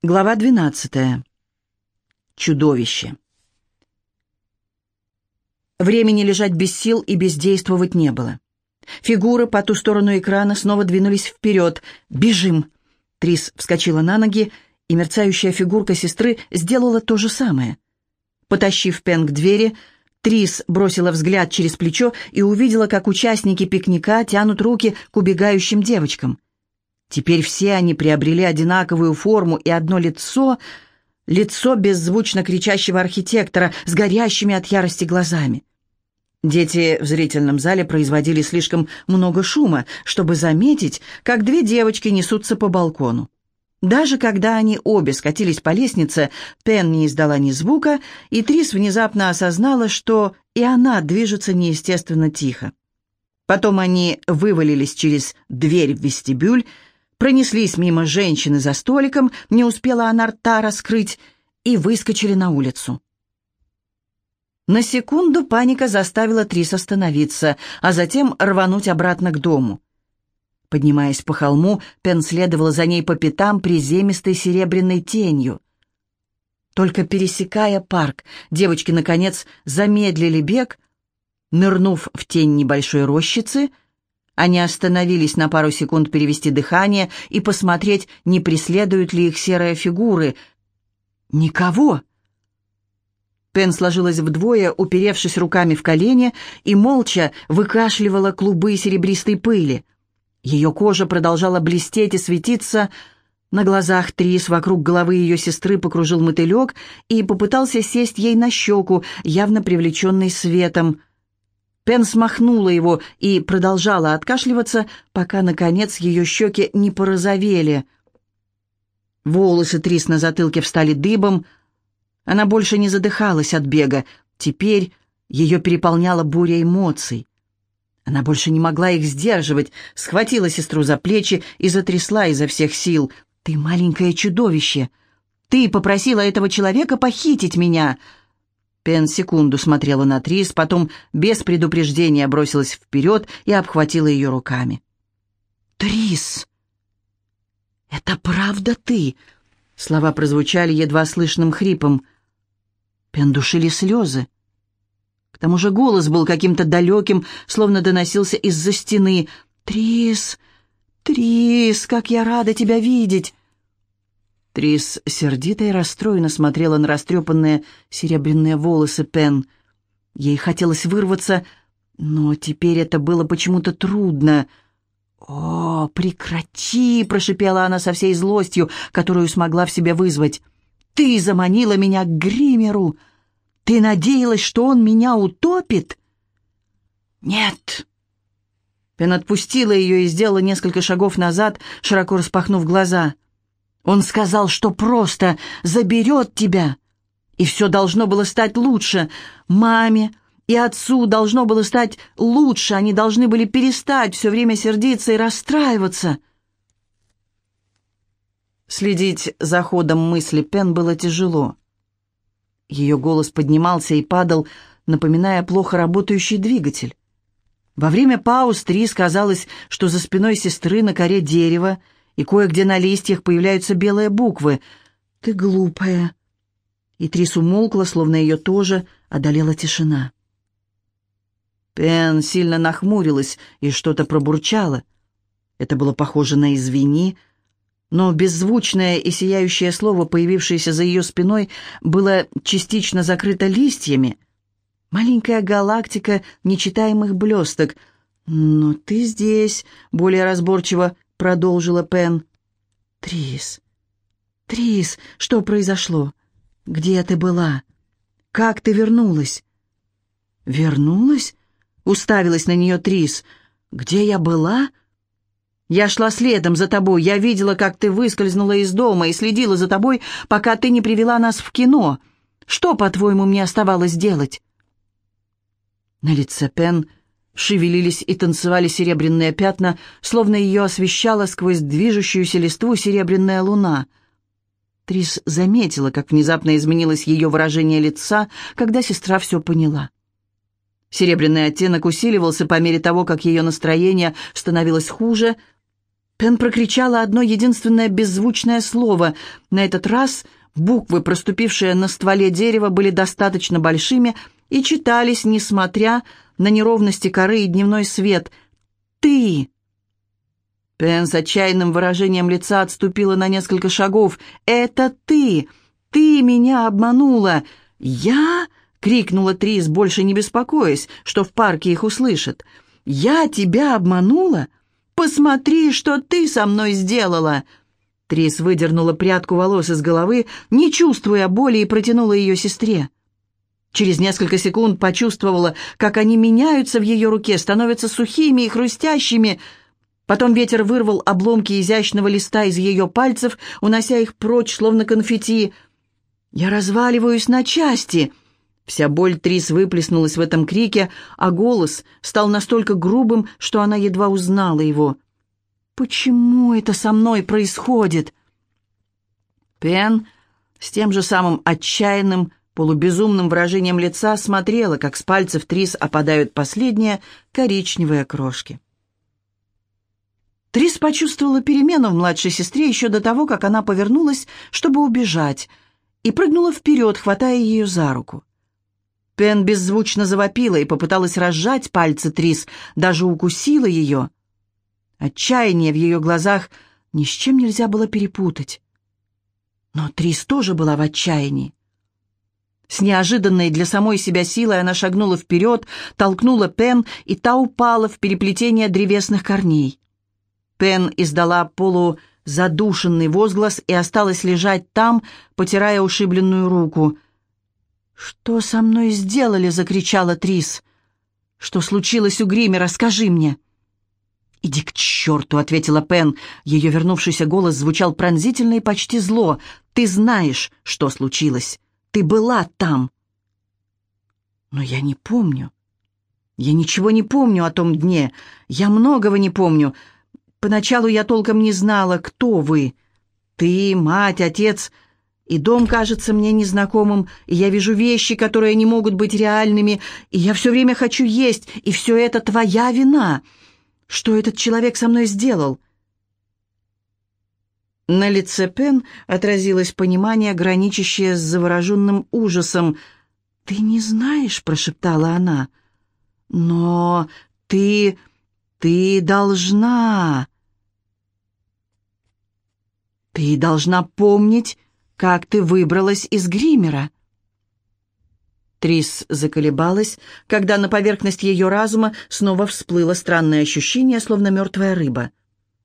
Глава 12. Чудовище. Времени лежать без сил и бездействовать не было. Фигуры по ту сторону экрана снова двинулись вперед. «Бежим!» Трис вскочила на ноги, и мерцающая фигурка сестры сделала то же самое. Потащив Пен к двери, Трис бросила взгляд через плечо и увидела, как участники пикника тянут руки к убегающим девочкам. Теперь все они приобрели одинаковую форму и одно лицо, лицо беззвучно кричащего архитектора с горящими от ярости глазами. Дети в зрительном зале производили слишком много шума, чтобы заметить, как две девочки несутся по балкону. Даже когда они обе скатились по лестнице, Пен не издала ни звука, и Трис внезапно осознала, что и она движется неестественно тихо. Потом они вывалились через дверь в вестибюль, пронеслись мимо женщины за столиком, не успела она рта раскрыть, и выскочили на улицу. На секунду паника заставила Трис остановиться, а затем рвануть обратно к дому. Поднимаясь по холму, Пен следовала за ней по пятам приземистой серебряной тенью. Только пересекая парк, девочки, наконец, замедлили бег, нырнув в тень небольшой рощицы — они остановились на пару секунд перевести дыхание и посмотреть, не преследуют ли их серые фигуры. «Никого!» Пен сложилась вдвое, уперевшись руками в колени, и молча выкашливала клубы серебристой пыли. Ее кожа продолжала блестеть и светиться. На глазах Трис вокруг головы ее сестры покружил мотылек и попытался сесть ей на щеку, явно привлеченный светом. Пен смахнула его и продолжала откашливаться, пока, наконец, ее щеки не порозовели. Волосы Трис на затылке встали дыбом. Она больше не задыхалась от бега. Теперь ее переполняла буря эмоций. Она больше не могла их сдерживать, схватила сестру за плечи и затрясла изо всех сил. «Ты маленькое чудовище! Ты попросила этого человека похитить меня!» Пен секунду смотрела на Трис, потом без предупреждения бросилась вперед и обхватила ее руками. «Трис! Это правда ты?» Слова прозвучали едва слышным хрипом. Пен душили слезы. К тому же голос был каким-то далеким, словно доносился из-за стены. «Трис! Трис, как я рада тебя видеть!» Трис сердито и расстроенно смотрела на растрепанные серебряные волосы Пен. Ей хотелось вырваться, но теперь это было почему-то трудно. «О, прекрати!» — прошипела она со всей злостью, которую смогла в себе вызвать. «Ты заманила меня к гримеру! Ты надеялась, что он меня утопит?» «Нет!» Пен отпустила ее и сделала несколько шагов назад, широко распахнув глаза — он сказал, что просто заберет тебя, и все должно было стать лучше. Маме и отцу должно было стать лучше, они должны были перестать все время сердиться и расстраиваться. Следить за ходом мысли Пен было тяжело. Ее голос поднимался и падал, напоминая плохо работающий двигатель. Во время пауз Трис казалось, что за спиной сестры на коре дерева — и кое-где на листьях появляются белые буквы. «Ты глупая». И Трис умолкла, словно ее тоже одолела тишина. Пен сильно нахмурилась и что-то пробурчала. Это было похоже на «извини», но беззвучное и сияющее слово, появившееся за ее спиной, было частично закрыто листьями. Маленькая галактика нечитаемых блесток. «Но ты здесь», — более разборчиво продолжила Пен. «Трис, Трис, что произошло? Где ты была? Как ты вернулась?» «Вернулась?» — уставилась на нее Трис. «Где я была?» «Я шла следом за тобой. Я видела, как ты выскользнула из дома и следила за тобой, пока ты не привела нас в кино. Что, по-твоему, мне оставалось делать?» На лице Пен шевелились и танцевали серебряные пятна, словно ее освещала сквозь движущуюся листву серебряная луна. Трис заметила, как внезапно изменилось ее выражение лица, когда сестра все поняла. Серебряный оттенок усиливался по мере того, как ее настроение становилось хуже. Пен прокричала одно единственное беззвучное слово. На этот раз буквы, проступившие на стволе дерева, были достаточно большими и читались, несмотря на неровности коры и дневной свет. «Ты!» Пен с отчаянным выражением лица отступила на несколько шагов. «Это ты! Ты меня обманула!» «Я?» — крикнула Трис, больше не беспокоясь, что в парке их услышат. «Я тебя обманула? Посмотри, что ты со мной сделала!» Трис выдернула прядку волос из головы, не чувствуя боли, и протянула ее сестре. Через несколько секунд почувствовала, как они меняются в ее руке, становятся сухими и хрустящими. Потом ветер вырвал обломки изящного листа из ее пальцев, унося их прочь, словно конфетти. «Я разваливаюсь на части!» Вся боль Трис выплеснулась в этом крике, а голос стал настолько грубым, что она едва узнала его. «Почему это со мной происходит?» Пен с тем же самым отчаянным, полубезумным выражением лица смотрела, как с пальцев Трис опадают последние коричневые крошки. Трис почувствовала перемену в младшей сестре еще до того, как она повернулась, чтобы убежать, и прыгнула вперед, хватая ее за руку. Пен беззвучно завопила и попыталась разжать пальцы Трис, даже укусила ее. Отчаяние в ее глазах ни с чем нельзя было перепутать. Но Трис тоже была в отчаянии. С неожиданной для самой себя силой она шагнула вперед, толкнула Пен, и та упала в переплетение древесных корней. Пен издала полузадушенный возглас и осталась лежать там, потирая ушибленную руку. «Что со мной сделали?» — закричала Трис. «Что случилось у Гримера? Скажи мне!» «Иди к черту!» — ответила Пен. Ее вернувшийся голос звучал пронзительно и почти зло. «Ты знаешь, что случилось. Ты была там». «Но я не помню. Я ничего не помню о том дне. Я многого не помню. Поначалу я толком не знала, кто вы. Ты, мать, отец, и дом кажется мне незнакомым, и я вижу вещи, которые не могут быть реальными, и я все время хочу есть, и все это твоя вина. Что этот человек со мной сделал?» На лице Пен отразилось понимание, граничащее с завороженным ужасом. «Ты не знаешь», — прошептала она. «Но ты... ты должна...» «Ты должна помнить, как ты выбралась из гримера». Трис заколебалась, когда на поверхность ее разума снова всплыло странное ощущение, словно мертвая рыба.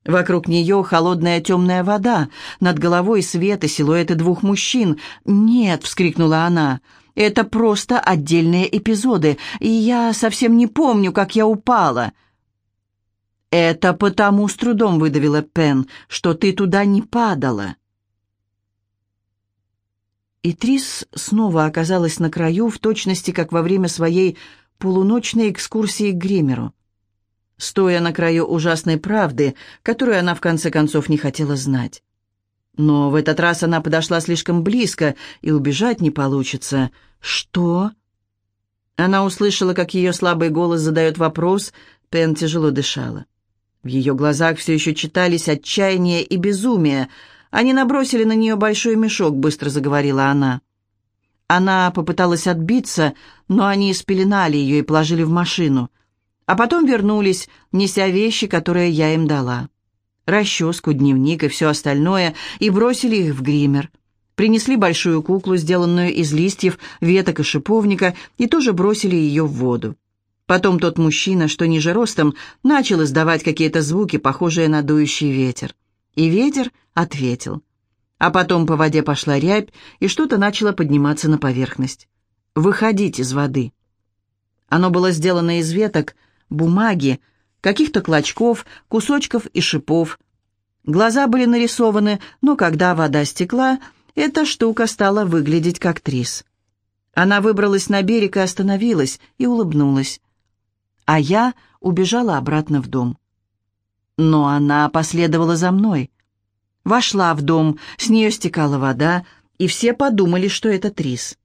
Вокруг нее холодная темная вода, над головой свет и силуэты двух мужчин. «Нет!» — вскрикнула она. «Это просто отдельные эпизоды, и я совсем не помню, как я упала». «Это потому с трудом выдавила Пен, что ты туда не падала». И Трис снова оказалась на краю, в точности, как во время своей полуночной экскурсии к Гримеру стоя на краю ужасной правды, которую она в конце концов не хотела знать. Но в этот раз она подошла слишком близко, и убежать не получится. «Что?» Она услышала, как ее слабый голос задает вопрос, Пен тяжело дышала. В ее глазах все еще читались отчаяние и безумие. Они набросили на нее большой мешок, быстро заговорила она. Она попыталась отбиться, но они спеленали ее и положили в машину — а потом вернулись, неся вещи, которые я им дала. Расческу, дневник и все остальное, и бросили их в гример. Принесли большую куклу, сделанную из листьев, веток и шиповника, и тоже бросили ее в воду. Потом тот мужчина, что ниже ростом, начал издавать какие-то звуки, похожие на дующий ветер. И ветер ответил. А потом по воде пошла рябь, и что-то начало подниматься на поверхность. «Выходить из воды». Оно было сделано из веток, бумаги, каких-то клочков, кусочков и шипов. Глаза были нарисованы, но когда вода стекла, эта штука стала выглядеть как трис. Она выбралась на берег и остановилась, и улыбнулась. А я убежала обратно в дом. Но она последовала за мной. Вошла в дом, с нее стекала вода, и все подумали, что это Трис.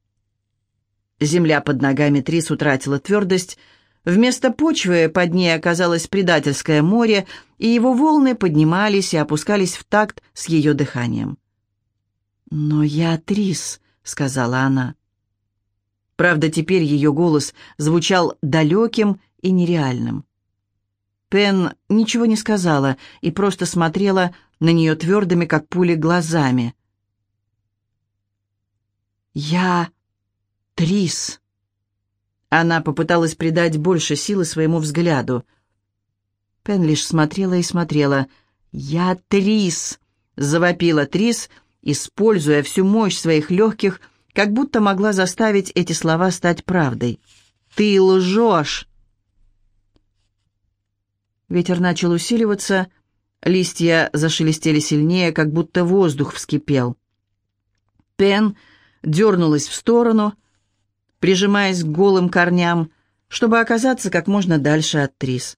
Земля под ногами Трис утратила твердость, Вместо почвы под ней оказалось предательское море, и его волны поднимались и опускались в такт с ее дыханием. «Но я Трис», — сказала она. Правда, теперь ее голос звучал далеким и нереальным. Пен ничего не сказала и просто смотрела на нее твердыми, как пули, глазами. «Я Трис». Она попыталась придать больше силы своему взгляду. Пен лишь смотрела и смотрела. «Я Трис!» — завопила Трис, используя всю мощь своих легких, как будто могла заставить эти слова стать правдой. «Ты лжешь!» Ветер начал усиливаться, листья зашелестели сильнее, как будто воздух вскипел. Пен дернулась в сторону, прижимаясь к голым корням, чтобы оказаться как можно дальше от Трис.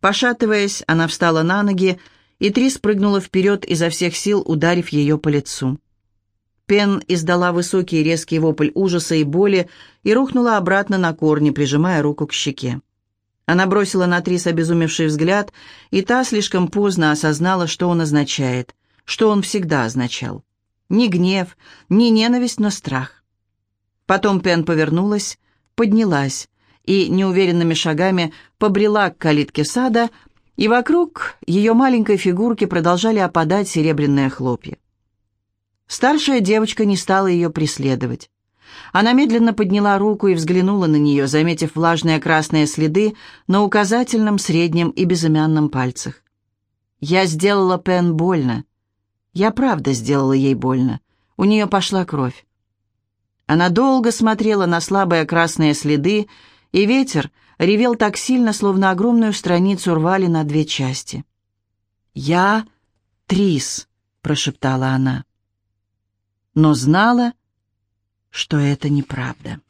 Пошатываясь, она встала на ноги, и Трис прыгнула вперед изо всех сил, ударив ее по лицу. Пен издала высокий резкий вопль ужаса и боли и рухнула обратно на корни, прижимая руку к щеке. Она бросила на Трис обезумевший взгляд, и та слишком поздно осознала, что он означает, что он всегда означал. Ни гнев, ни ненависть, но страх. Потом Пен повернулась, поднялась и неуверенными шагами побрела к калитке сада, и вокруг ее маленькой фигурки продолжали опадать серебряные хлопья. Старшая девочка не стала ее преследовать. Она медленно подняла руку и взглянула на нее, заметив влажные красные следы на указательном, среднем и безымянном пальцах. «Я сделала Пен больно. Я правда сделала ей больно. У нее пошла кровь. Она долго смотрела на слабые красные следы, и ветер ревел так сильно, словно огромную страницу рвали на две части. «Я Трис», — прошептала она. Но знала, что это неправда.